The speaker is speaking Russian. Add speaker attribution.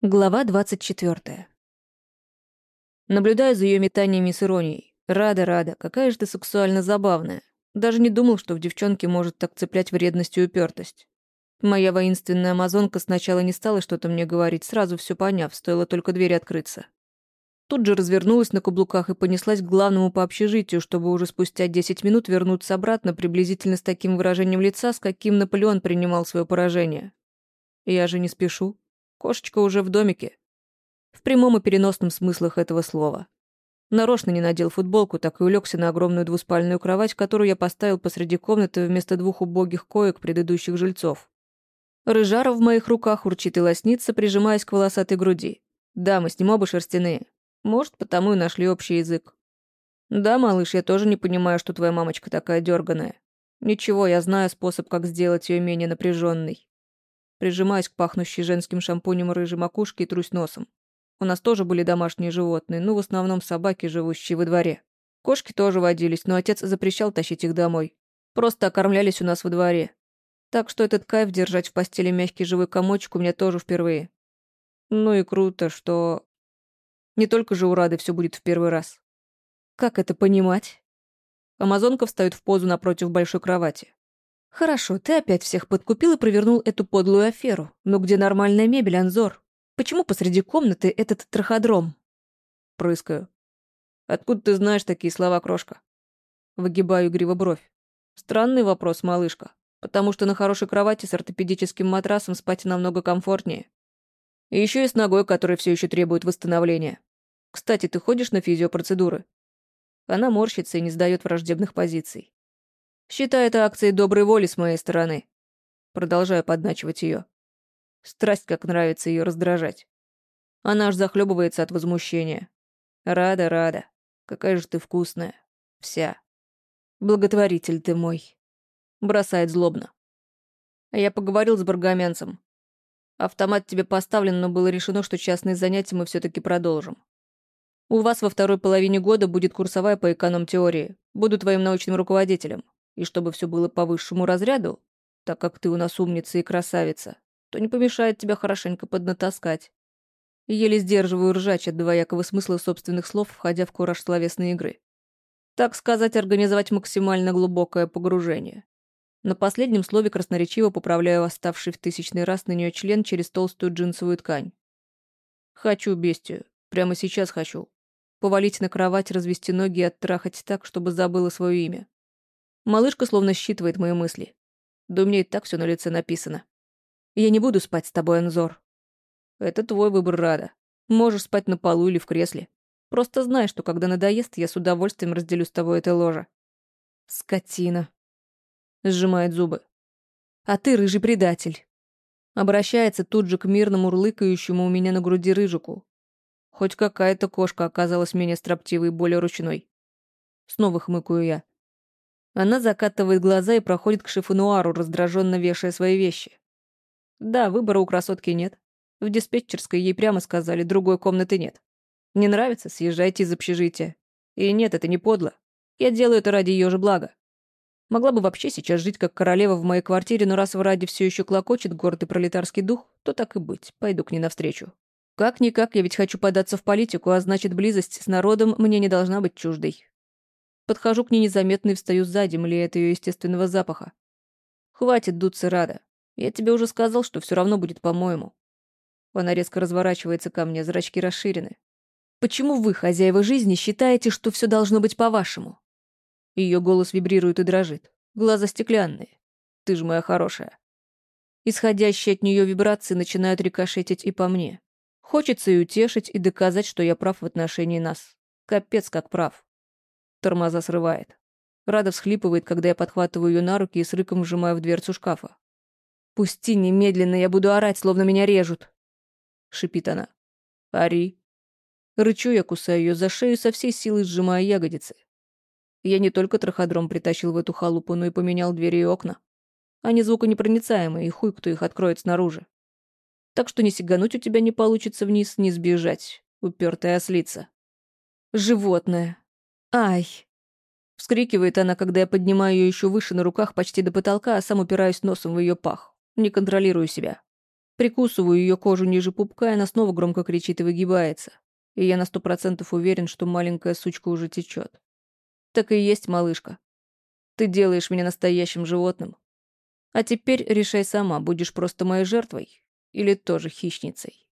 Speaker 1: Глава 24. Наблюдаю за ее метаниями с иронией. Рада, рада, какая же ты сексуально забавная. Даже не думал, что в девчонке может так цеплять вредность и упертость. Моя воинственная амазонка сначала не стала что-то мне говорить, сразу все поняв, стоило только двери открыться. Тут же развернулась на каблуках и понеслась к главному по общежитию, чтобы уже спустя 10 минут вернуться обратно приблизительно с таким выражением лица, с каким Наполеон принимал свое поражение. Я же не спешу. Кошечка уже в домике. В прямом и переносном смыслах этого слова. Нарочно не надел футболку, так и улегся на огромную двуспальную кровать, которую я поставил посреди комнаты вместо двух убогих коек предыдущих жильцов. Рыжара в моих руках урчит и лоснится, прижимаясь к волосатой груди. Да, мы с ним оба шерстяные. Может, потому и нашли общий язык. Да, малыш, я тоже не понимаю, что твоя мамочка такая дерганая. Ничего, я знаю способ, как сделать ее менее напряженной. Прижимаюсь к пахнущей женским шампунем рыжей макушке и трусь носом. У нас тоже были домашние животные, ну, в основном собаки, живущие во дворе. Кошки тоже водились, но отец запрещал тащить их домой. Просто окормлялись у нас во дворе. Так что этот кайф держать в постели мягкий живой комочек у меня тоже впервые. Ну и круто, что... Не только же у Рады все будет в первый раз. Как это понимать? Амазонка встает в позу напротив большой кровати. «Хорошо, ты опять всех подкупил и провернул эту подлую аферу. Но где нормальная мебель, Анзор? Почему посреди комнаты этот траходром?» Прыскаю. «Откуда ты знаешь такие слова, крошка?» Выгибаю игриво бровь. Странный вопрос, малышка. Потому что на хорошей кровати с ортопедическим матрасом спать намного комфортнее. И еще и с ногой, которая все еще требует восстановления. Кстати, ты ходишь на физиопроцедуры? Она морщится и не сдает враждебных позиций. Считай это акцией доброй воли с моей стороны. Продолжаю подначивать ее. Страсть, как нравится ее раздражать. Она аж захлебывается от возмущения. Рада, рада. Какая же ты вкусная. Вся. Благотворитель ты мой. Бросает злобно. Я поговорил с баргамянцем. Автомат тебе поставлен, но было решено, что частные занятия мы все-таки продолжим. У вас во второй половине года будет курсовая по эконом-теории. Буду твоим научным руководителем и чтобы все было по высшему разряду, так как ты у нас умница и красавица, то не помешает тебя хорошенько поднатаскать. Еле сдерживаю ржач от двоякого смысла собственных слов, входя в кураж словесной игры. Так сказать, организовать максимально глубокое погружение. На последнем слове красноречиво поправляю оставший в тысячный раз на нее член через толстую джинсовую ткань. Хочу бестию. Прямо сейчас хочу. Повалить на кровать, развести ноги и оттрахать так, чтобы забыла свое имя. Малышка словно считывает мои мысли. Да у меня и так все на лице написано. Я не буду спать с тобой, Анзор. Это твой выбор, Рада. Можешь спать на полу или в кресле. Просто знай, что когда надоест, я с удовольствием разделю с тобой это ложе. Скотина. Сжимает зубы. А ты рыжий предатель. Обращается тут же к мирному урлыкающему у меня на груди рыжику. Хоть какая-то кошка оказалась менее строптивой и более ручной. Снова хмыкаю я. Она закатывает глаза и проходит к шифонуару, раздраженно вешая свои вещи. Да, выбора у красотки нет. В диспетчерской ей прямо сказали, другой комнаты нет. Не нравится? Съезжайте из общежития. И нет, это не подло. Я делаю это ради ее же блага. Могла бы вообще сейчас жить как королева в моей квартире, но раз в Раде все еще клокочет гордый пролетарский дух, то так и быть, пойду к ней навстречу. Как-никак, я ведь хочу податься в политику, а значит, близость с народом мне не должна быть чуждой. Подхожу к ней незаметно и встаю сзади, млея от ее естественного запаха. «Хватит дуться, Рада. Я тебе уже сказал, что все равно будет по-моему». Она резко разворачивается ко мне, зрачки расширены. «Почему вы, хозяева жизни, считаете, что все должно быть по-вашему?» Ее голос вибрирует и дрожит. Глаза стеклянные. «Ты ж моя хорошая». Исходящие от нее вибрации начинают рикошетить и по мне. Хочется и утешить, и доказать, что я прав в отношении нас. Капец как прав. Тормоза срывает. Рада всхлипывает, когда я подхватываю ее на руки и с рыком вжимаю в дверцу шкафа. «Пусти немедленно, я буду орать, словно меня режут!» — шипит она. «Ори!» Рычу я, кусаю ее за шею, со всей силой сжимая ягодицы. Я не только траходром притащил в эту халупу, но и поменял двери и окна. Они звуконепроницаемые, и хуй кто их откроет снаружи. Так что ни сигануть у тебя не получится вниз, ни сбежать, упертая ослица. Животное. «Ай!» Вскрикивает она, когда я поднимаю ее еще выше на руках почти до потолка, а сам упираюсь носом в ее пах. Не контролирую себя. Прикусываю ее кожу ниже пупка, и она снова громко кричит и выгибается. И я на сто процентов уверен, что маленькая сучка уже течет. Так и есть, малышка. Ты делаешь меня настоящим животным. А теперь решай сама, будешь просто моей жертвой или тоже хищницей.